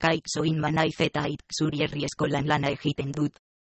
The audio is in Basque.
kaik zoin manaiz eta zuri herri eskolan lana egiten dut.